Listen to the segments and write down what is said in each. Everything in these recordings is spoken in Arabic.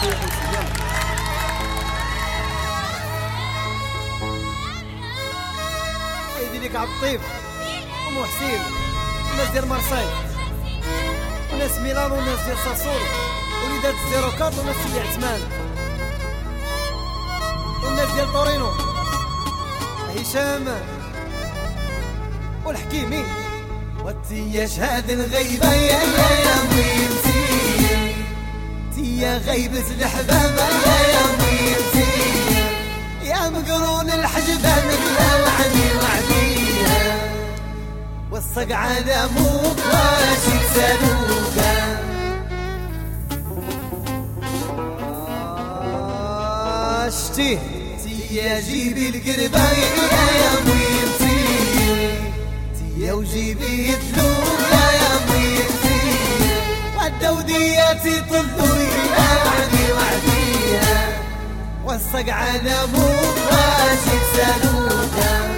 خويا حسين يلا ايدي ليك عبد الطيب أم حسين الناس ديال مارساي وناس ميلان وناس ديال ساسولو وليدات ال zéro quatre وناس ديال عثمان والناس ديال طورينو هشام والحكيمي. وتيا شهاد الغيبة يا يا يا تيا غيبة الحباب يا يا ميمتي يا مقرون الحجبان بلا وعدي وعديها والصقعة دموك واشي تسالوكا شتيه تيا جيبي القربة يا يا ميمتي تيا وجيبي الدلوكا يا ميمتي طلوا يا وعدي وعديها والصقعة دموك واشي تسالوكا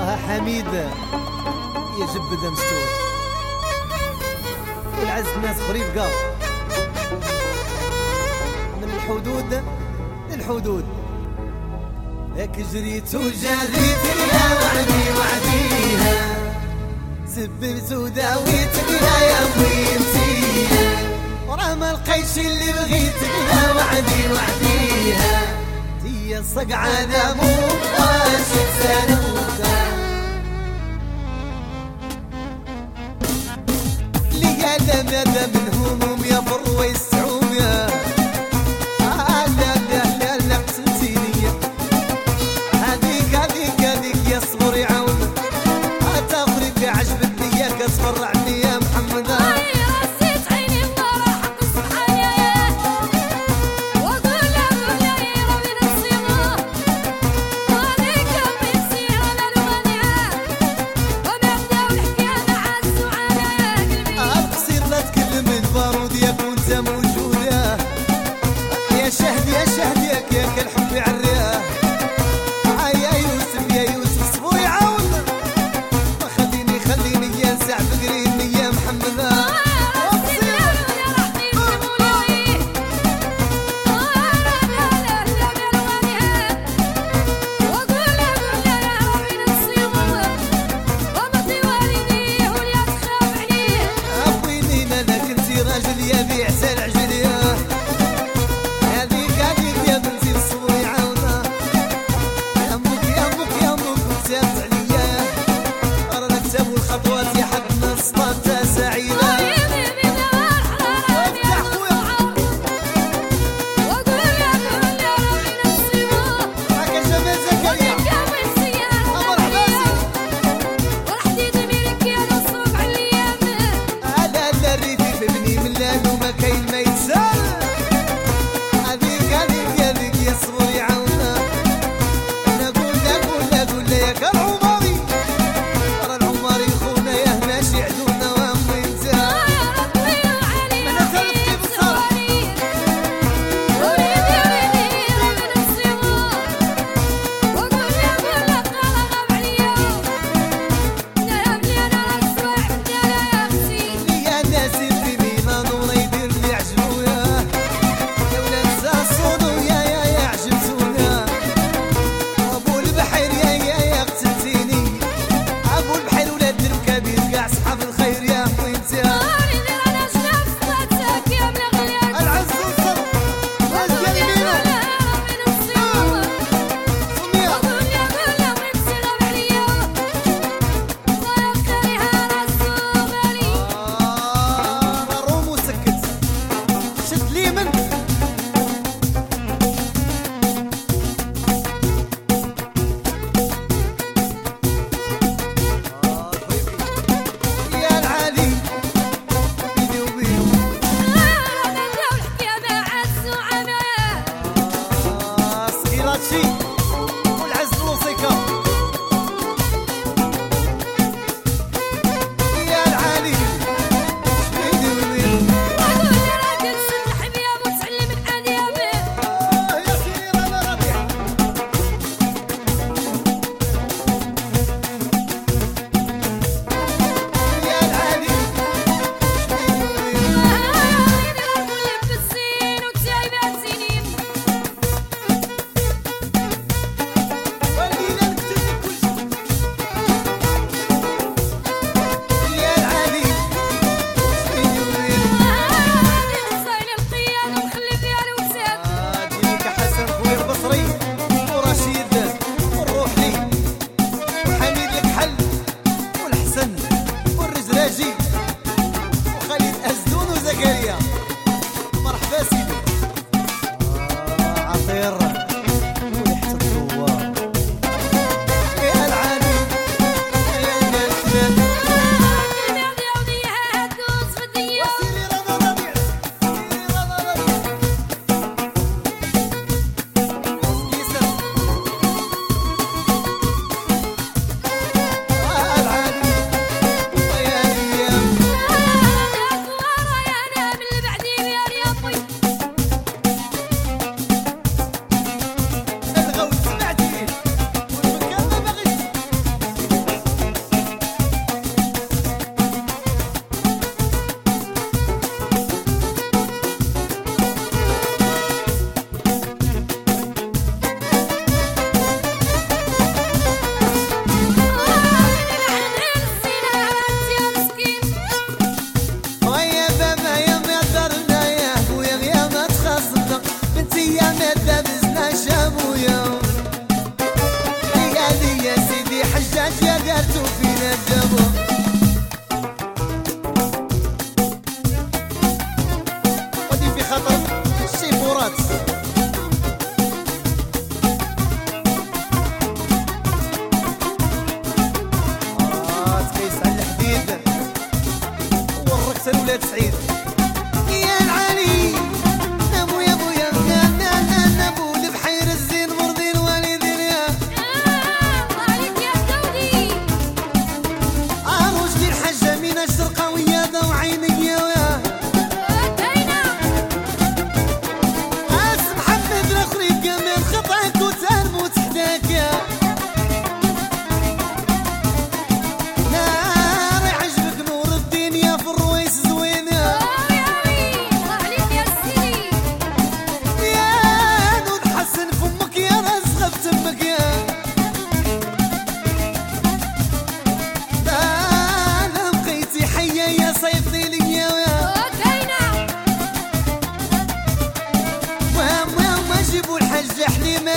آه حميد يا جبدة مستور والعز الناس خريف قال من الحدود للحدود. لك جريت وجريت يا وعدي وعديها. سببت وداويت يا ميمتي ورا ما لقيتش اللي بغيت يا وعدي وعديها هي الصقعة دموع واش تسالوكا ليا لا لا من هموم يا بر ويسعوم يا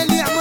ele é